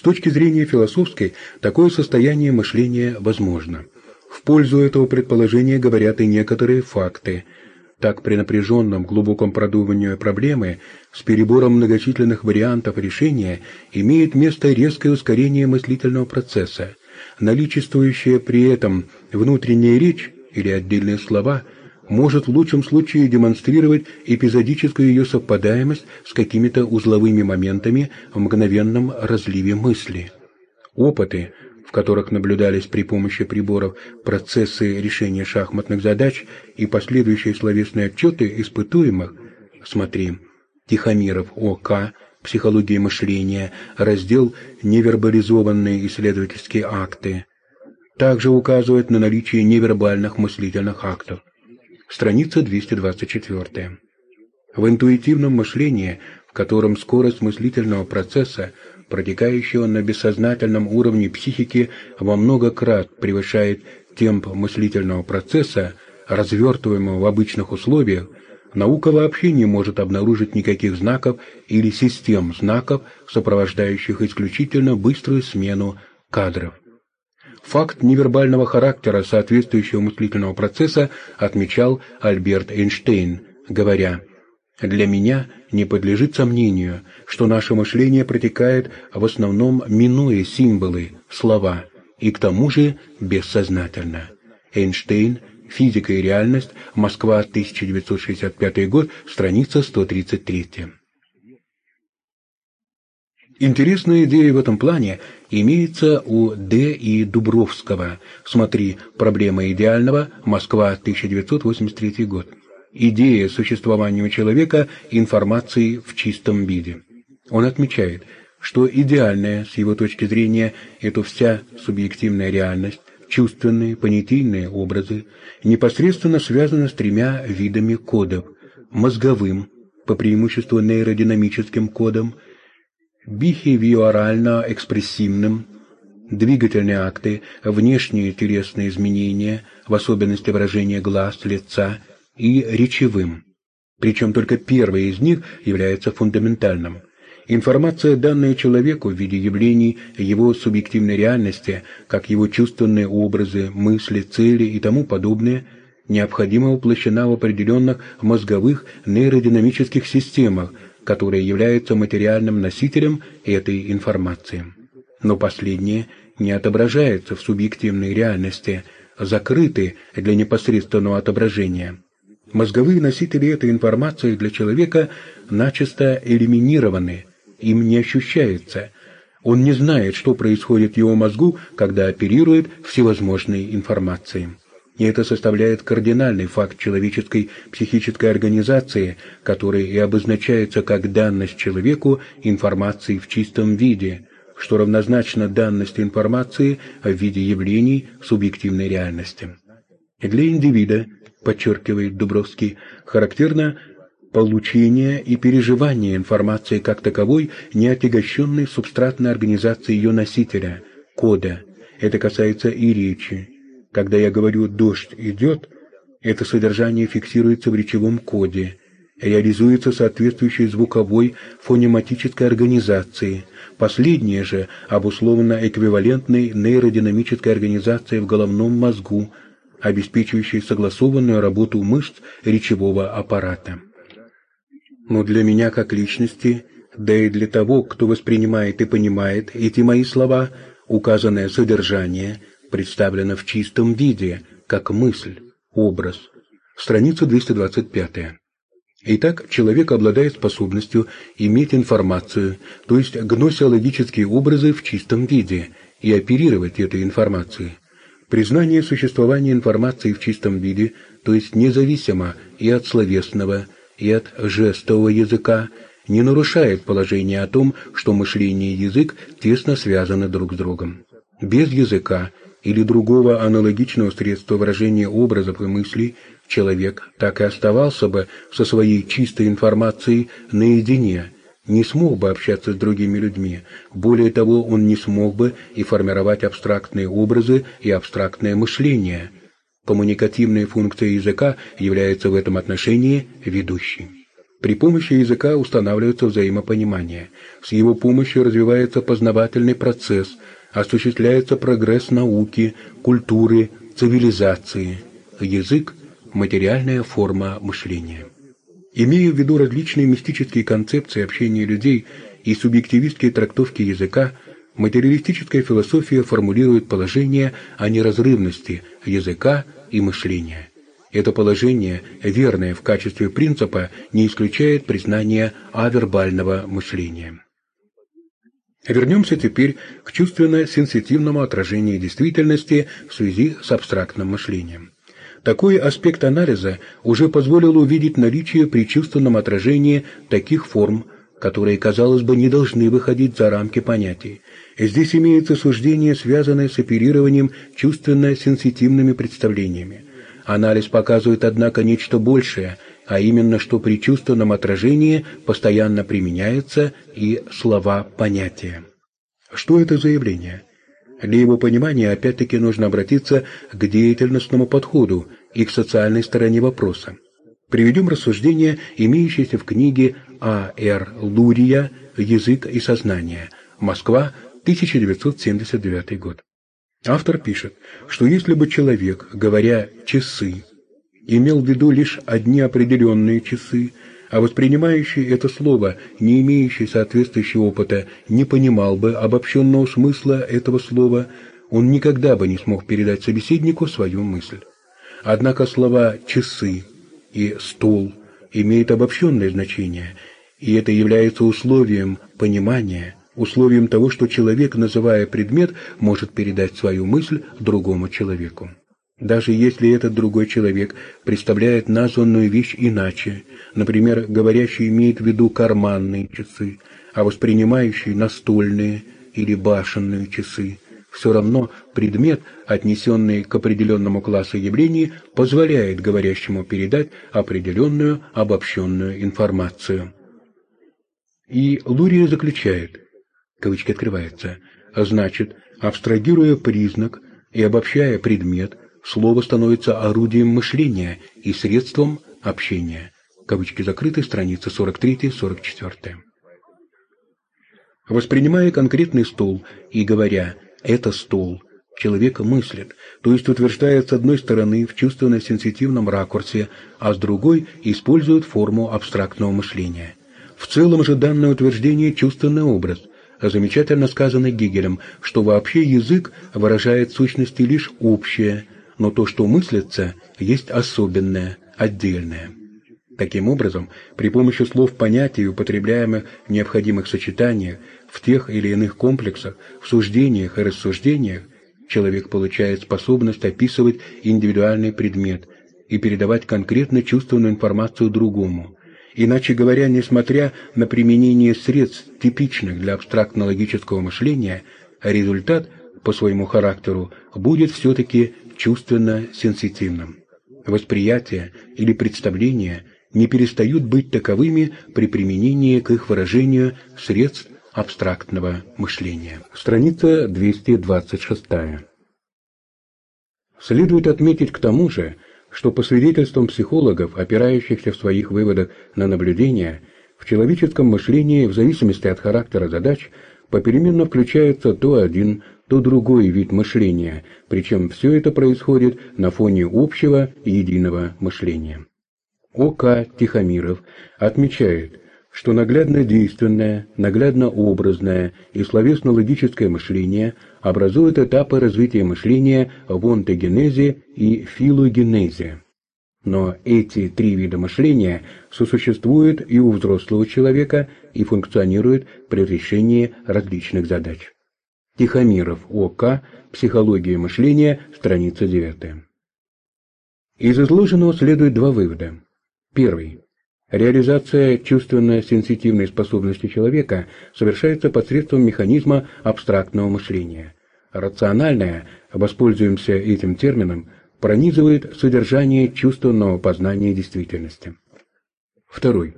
С точки зрения философской, такое состояние мышления возможно. В пользу этого предположения говорят и некоторые факты. Так, при напряженном, глубоком продумывании проблемы с перебором многочисленных вариантов решения имеет место резкое ускорение мыслительного процесса. Наличествующая при этом внутренняя речь или отдельные слова – может в лучшем случае демонстрировать эпизодическую ее совпадаемость с какими-то узловыми моментами в мгновенном разливе мысли. Опыты, в которых наблюдались при помощи приборов процессы решения шахматных задач и последующие словесные отчеты испытуемых, смотри, Тихомиров О.К., «Психология мышления», раздел «Невербализованные исследовательские акты», также указывает на наличие невербальных мыслительных актов. Страница 224. В интуитивном мышлении, в котором скорость мыслительного процесса, протекающего на бессознательном уровне психики, во много крат превышает темп мыслительного процесса, развертываемого в обычных условиях, наука вообще не может обнаружить никаких знаков или систем знаков, сопровождающих исключительно быструю смену кадров. Факт невербального характера соответствующего мыслительного процесса отмечал Альберт Эйнштейн, говоря «Для меня не подлежит сомнению, что наше мышление протекает в основном минуя символы, слова, и к тому же бессознательно». Эйнштейн «Физика и реальность. Москва, 1965 год. Страница 133». Интересная идея в этом плане имеется у Д. и Дубровского. Смотри «Проблема идеального. Москва, 1983 год». Идея существования у человека информации в чистом виде. Он отмечает, что идеальная, с его точки зрения, это вся субъективная реальность, чувственные, понятийные образы, непосредственно связаны с тремя видами кодов – мозговым, по преимуществу нейродинамическим кодом – бихевиорально-экспрессивным, двигательные акты, внешние телесные изменения, в особенности выражения глаз, лица, и речевым. Причем только первый из них является фундаментальным. Информация, данная человеку в виде явлений его субъективной реальности, как его чувственные образы, мысли, цели и тому подобное, необходимо воплощена в определенных мозговых нейродинамических системах, которые являются материальным носителем этой информации. Но последние не отображаются в субъективной реальности, закрыты для непосредственного отображения. Мозговые носители этой информации для человека начисто элиминированы, им не ощущается. Он не знает, что происходит в его мозгу, когда оперирует всевозможной информацией и это составляет кардинальный факт человеческой психической организации, который и обозначается как данность человеку информации в чистом виде, что равнозначно данности информации в виде явлений субъективной реальности. Для индивида, подчеркивает Дубровский, характерно получение и переживание информации как таковой, не отягощенной субстратной организацией ее носителя, кода. Это касается и речи, когда я говорю «дождь идет», это содержание фиксируется в речевом коде, реализуется соответствующей звуковой фонематической организацией. Последнее же обусловлено эквивалентной нейродинамической организацией в головном мозгу, обеспечивающей согласованную работу мышц речевого аппарата. Но для меня как личности, да и для того, кто воспринимает и понимает эти мои слова, указанное содержание – представлена в чистом виде, как мысль, образ. Страница 225. Итак, человек обладает способностью иметь информацию, то есть гносеологические образы в чистом виде, и оперировать этой информацией. Признание существования информации в чистом виде, то есть независимо и от словесного, и от жестового языка, не нарушает положение о том, что мышление и язык тесно связаны друг с другом. Без языка или другого аналогичного средства выражения образов и мыслей, человек так и оставался бы со своей чистой информацией наедине, не смог бы общаться с другими людьми. Более того, он не смог бы и формировать абстрактные образы и абстрактное мышление. Коммуникативная функция языка является в этом отношении ведущей. При помощи языка устанавливается взаимопонимание. С его помощью развивается познавательный процесс, осуществляется прогресс науки, культуры, цивилизации. Язык – материальная форма мышления. Имея в виду различные мистические концепции общения людей и субъективистские трактовки языка, материалистическая философия формулирует положение о неразрывности языка и мышления. Это положение, верное в качестве принципа, не исключает признания авербального мышления. Вернемся теперь к чувственно-сенситивному отражению действительности в связи с абстрактным мышлением. Такой аспект анализа уже позволил увидеть наличие при чувственном отражении таких форм, которые, казалось бы, не должны выходить за рамки понятий. Здесь имеется суждение, связанное с оперированием чувственно-сенситивными представлениями. Анализ показывает, однако, нечто большее, а именно, что при чувственном отражении постоянно применяются и слова-понятия. Что это за явление? Для его понимания опять-таки нужно обратиться к деятельностному подходу и к социальной стороне вопроса. Приведем рассуждения, имеющиеся в книге А. Р. Лурия «Язык и сознание», Москва, 1979 год. Автор пишет, что если бы человек, говоря «часы», имел в виду лишь одни определенные часы, а воспринимающий это слово, не имеющий соответствующего опыта, не понимал бы обобщенного смысла этого слова, он никогда бы не смог передать собеседнику свою мысль. Однако слова «часы» и «стол» имеют обобщенное значение, и это является условием понимания – условием того, что человек, называя предмет, может передать свою мысль другому человеку. Даже если этот другой человек представляет названную вещь иначе, например, говорящий имеет в виду карманные часы, а воспринимающий настольные или башенные часы, все равно предмет, отнесенный к определенному классу явлений, позволяет говорящему передать определенную обобщенную информацию. И Лурия заключает, кавычки открываются, значит, абстрагируя признак и обобщая предмет, слово становится орудием мышления и средством общения. Кавычки закрыты, страница 43-44. Воспринимая конкретный стол и говоря «это стол», человек мыслит, то есть утверждает с одной стороны в чувственно-сенситивном ракурсе, а с другой использует форму абстрактного мышления. В целом же данное утверждение – чувственный образ, замечательно сказано Гегелем, что вообще язык выражает сущности лишь общее, но то, что мыслится, есть особенное, отдельное. Таким образом, при помощи слов понятий, употребляемых в необходимых сочетаниях, в тех или иных комплексах, в суждениях и рассуждениях, человек получает способность описывать индивидуальный предмет и передавать конкретно чувственную информацию другому – Иначе говоря, несмотря на применение средств, типичных для абстрактно-логического мышления, результат по своему характеру будет все-таки чувственно-сенситивным. Восприятие или представление не перестают быть таковыми при применении к их выражению средств абстрактного мышления. Страница 226. Следует отметить к тому же, что по свидетельствам психологов, опирающихся в своих выводах на наблюдения, в человеческом мышлении, в зависимости от характера задач, попеременно включается то один, то другой вид мышления, причем все это происходит на фоне общего единого мышления. О.К. Тихомиров отмечает, что наглядно-действенное, наглядно-образное и словесно-логическое мышление образуют этапы развития мышления в онтогенезе и филогенезе. Но эти три вида мышления сосуществуют и у взрослого человека и функционируют при решении различных задач. Тихомиров О.К. Психология мышления, страница 9. Из изложенного следует два вывода. Первый. Реализация чувственно-сенситивной способности человека совершается посредством механизма абстрактного мышления. Рациональное, воспользуемся этим термином, пронизывает содержание чувственного познания действительности. Второй.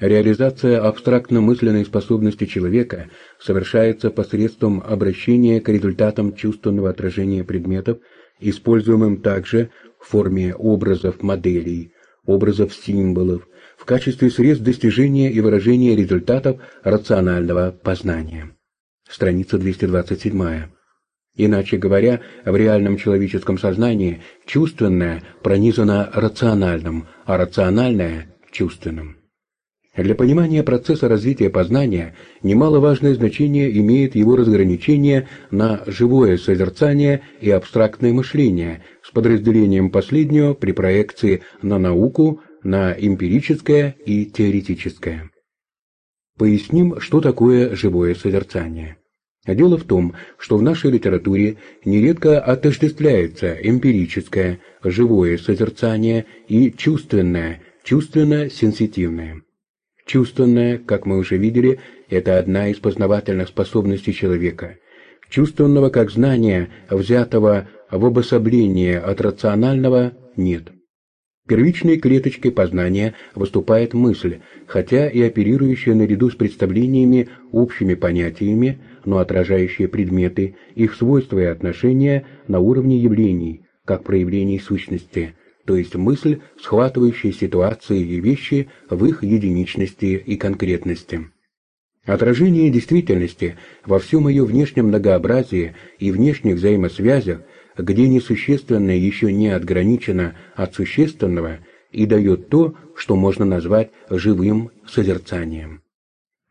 Реализация абстрактно-мысленной способности человека совершается посредством обращения к результатам чувственного отражения предметов, используемым также в форме образов моделей, образов символов, в качестве средств достижения и выражения результатов рационального познания. Страница 227. Иначе говоря, в реальном человеческом сознании чувственное пронизано рациональным, а рациональное – чувственным. Для понимания процесса развития познания немаловажное значение имеет его разграничение на живое созерцание и абстрактное мышление с подразделением последнего при проекции на науку, на эмпирическое и теоретическое. Поясним, что такое живое созерцание. Дело в том, что в нашей литературе нередко отождествляется эмпирическое, живое созерцание и чувственное, чувственно-сенситивное. Чувственное, как мы уже видели, это одна из познавательных способностей человека. Чувственного как знания, взятого в обособление от рационального, нет. Первичной клеточкой познания выступает мысль, хотя и оперирующая наряду с представлениями общими понятиями, но отражающая предметы, их свойства и отношения на уровне явлений, как проявлений сущности, то есть мысль, схватывающая ситуации и вещи в их единичности и конкретности. Отражение действительности во всем ее внешнем многообразии и внешних взаимосвязях где несущественное еще не отграничено от существенного и дает то, что можно назвать живым созерцанием.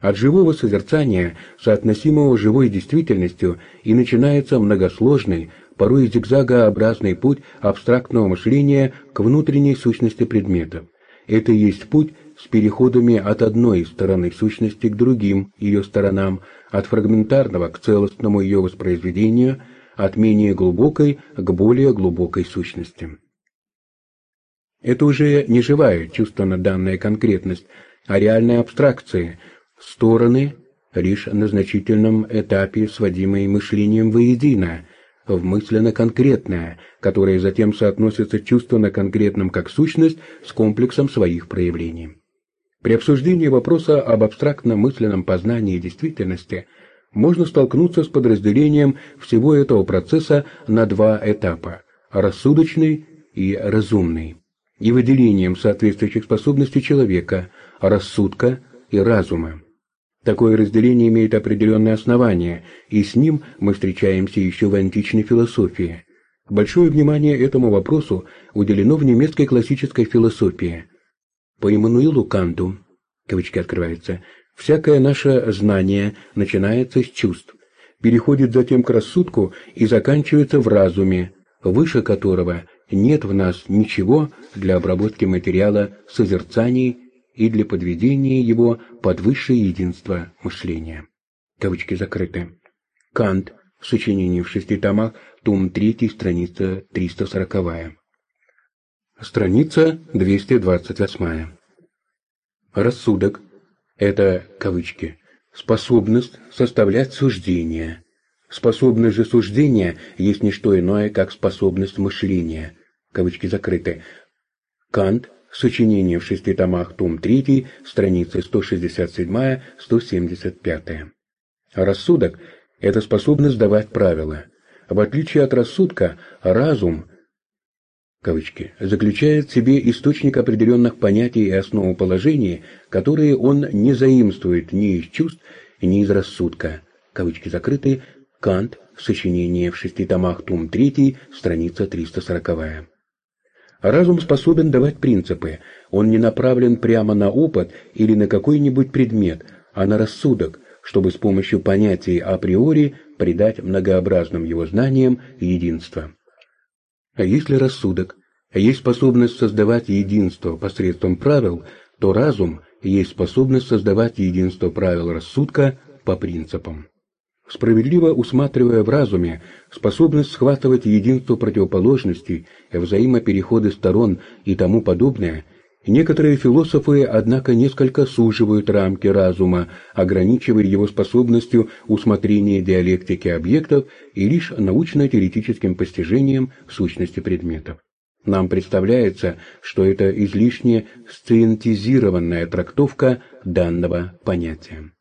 От живого созерцания, соотносимого живой действительностью, и начинается многосложный, порой зигзагообразный путь абстрактного мышления к внутренней сущности предметов. Это и есть путь с переходами от одной стороны сущности к другим ее сторонам, от фрагментарного к целостному ее воспроизведению – от менее глубокой к более глубокой сущности. Это уже не живая чувственно данная конкретность, а реальная абстракция, стороны лишь на значительном этапе, сводимые мышлением воедино, в мысленно-конкретное, которое затем соотносится чувственно-конкретным как сущность с комплексом своих проявлений. При обсуждении вопроса об абстрактно-мысленном познании действительности – можно столкнуться с подразделением всего этого процесса на два этапа – рассудочный и разумный, и выделением соответствующих способностей человека, рассудка и разума. Такое разделение имеет определенные основания, и с ним мы встречаемся еще в античной философии. Большое внимание этому вопросу уделено в немецкой классической философии. По Иммануилу Канту, кавычки открываются, Всякое наше знание начинается с чувств, переходит затем к рассудку и заканчивается в разуме, выше которого нет в нас ничего для обработки материала созерцаний и для подведения его под высшее единство мышления. Кавычки закрыты. Кант в сочинении в шести томах, том 3, страница 340. Страница 228. Рассудок это кавычки, способность составлять суждения. Способность же суждения есть не что иное, как способность мышления. Кавычки закрыты. Кант, сочинение в шести томах, том 3, страницы 167-175. Рассудок – это способность давать правила. В отличие от рассудка, разум кавычки, заключает в себе источник определенных понятий и основоположений, которые он не заимствует ни из чувств, ни из рассудка. Кавычки закрыты. Кант. Сочинение в шести томах, том 3, страница 340. Разум способен давать принципы. Он не направлен прямо на опыт или на какой-нибудь предмет, а на рассудок, чтобы с помощью понятий априори придать многообразным его знаниям единство. А если рассудок есть способность создавать единство посредством правил, то разум есть способность создавать единство правил рассудка по принципам. Справедливо усматривая в разуме способность схватывать единство противоположностей, взаимопереходы сторон и тому подобное, некоторые философы, однако, несколько суживают рамки разума, ограничивая его способностью усмотрения диалектики объектов и лишь научно-теоретическим постижением сущности предметов. Нам представляется, что это излишне сциентизированная трактовка данного понятия.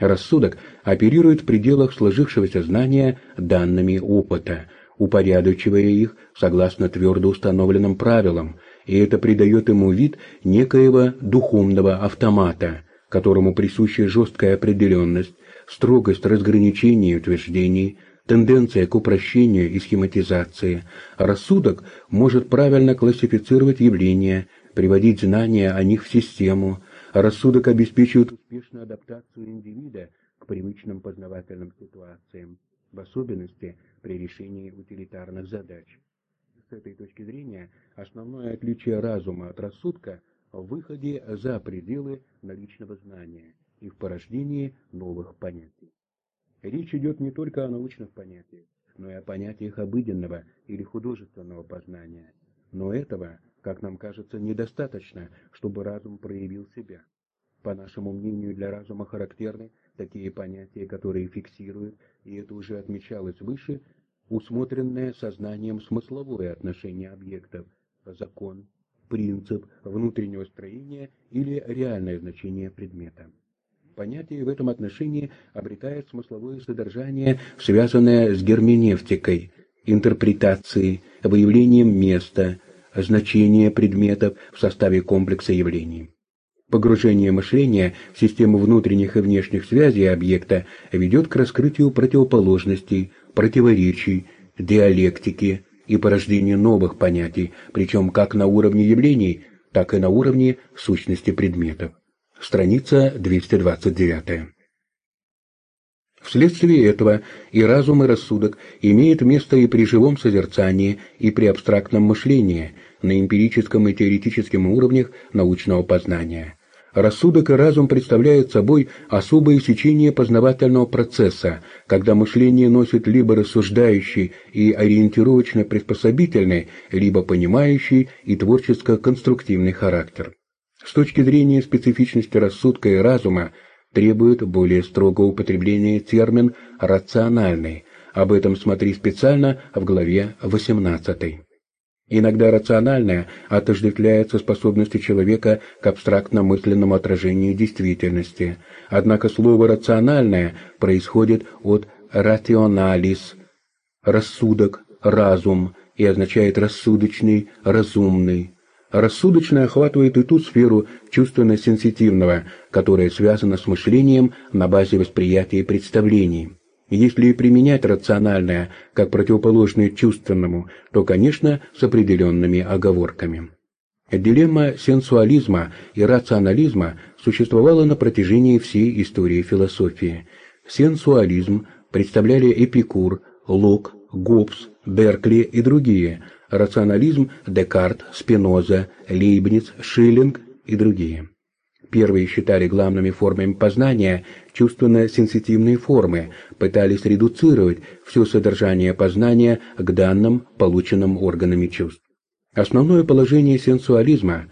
Рассудок оперирует в пределах сложившегося знания данными опыта, упорядочивая их согласно твердо установленным правилам и это придает ему вид некоего духовного автомата, которому присуща жесткая определенность, строгость разграничения утверждений, тенденция к упрощению и схематизации, рассудок может правильно классифицировать явления, приводить знания о них в систему, рассудок обеспечивает успешную адаптацию индивида к привычным познавательным ситуациям, в особенности при решении утилитарных задач. С этой точки зрения основное отличие разума от рассудка в выходе за пределы наличного знания и в порождении новых понятий. Речь идет не только о научных понятиях, но и о понятиях обыденного или художественного познания. Но этого, как нам кажется, недостаточно, чтобы разум проявил себя. По нашему мнению, для разума характерны такие понятия, которые фиксируют, и это уже отмечалось выше, усмотренное сознанием смысловое отношение объектов, закон, принцип внутреннего строения или реальное значение предмета. Понятие в этом отношении обретает смысловое содержание, связанное с герменевтикой, интерпретацией, выявлением места, значения предметов в составе комплекса явлений. Погружение мышления в систему внутренних и внешних связей объекта ведет к раскрытию противоположностей, противоречий, диалектики и порождению новых понятий, причем как на уровне явлений, так и на уровне сущности предметов. Страница 229. Вследствие этого и разум, и рассудок имеют место и при живом созерцании, и при абстрактном мышлении, на эмпирическом и теоретическом уровнях научного познания. Рассудок и разум представляют собой особое сечение познавательного процесса, когда мышление носит либо рассуждающий и ориентировочно-приспособительный, либо понимающий и творческо-конструктивный характер с точки зрения специфичности рассудка и разума, требует более строгого употребления термин «рациональный». Об этом смотри специально в главе 18. Иногда рациональное отождествляется способностью человека к абстрактно-мысленному отражению действительности. Однако слово «рациональное» происходит от «рационалис» – рассудок, разум, и означает рассудочный, разумный. Рассудочное охватывает и ту сферу чувственно-сенситивного, которая связана с мышлением на базе восприятия и представлений. Если применять рациональное как противоположное чувственному, то, конечно, с определенными оговорками. Дилемма сенсуализма и рационализма существовала на протяжении всей истории философии. Сенсуализм представляли Эпикур, Лок, Гоббс, Беркли и другие – рационализм Декарт, Спиноза, Лейбниц, Шиллинг и другие. Первые считали главными формами познания чувственно-сенситивные формы, пытались редуцировать все содержание познания к данным, полученным органами чувств. Основное положение сенсуализма,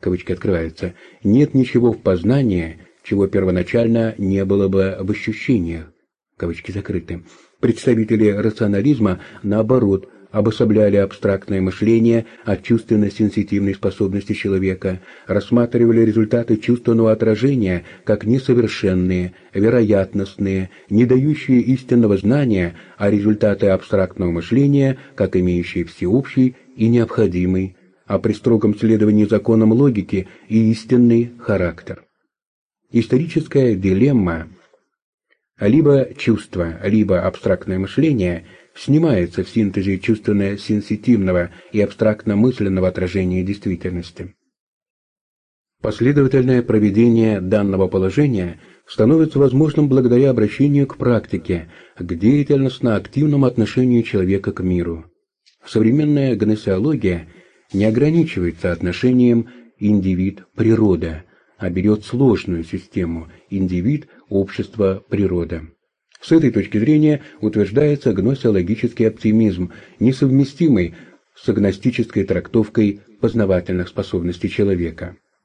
кавычки открываются, нет ничего в познании, чего первоначально не было бы в ощущениях, кавычки закрыты. Представители рационализма, наоборот, обособляли абстрактное мышление от чувственно-сенситивной способности человека, рассматривали результаты чувственного отражения как несовершенные, вероятностные, не дающие истинного знания, а результаты абстрактного мышления как имеющие всеобщий и необходимый, а при строгом следовании законам логики и истинный характер. Историческая дилемма либо чувство, либо абстрактное мышление – снимается в синтезе чувственно-сенситивного и абстрактно-мысленного отражения действительности. Последовательное проведение данного положения становится возможным благодаря обращению к практике, к деятельностно-активному отношению человека к миру. Современная гносеология не ограничивается отношением индивид-природа, а берет сложную систему индивид-общество-природа. С этой точки зрения утверждается гносеологический оптимизм, несовместимый с агностической трактовкой познавательных способностей человека –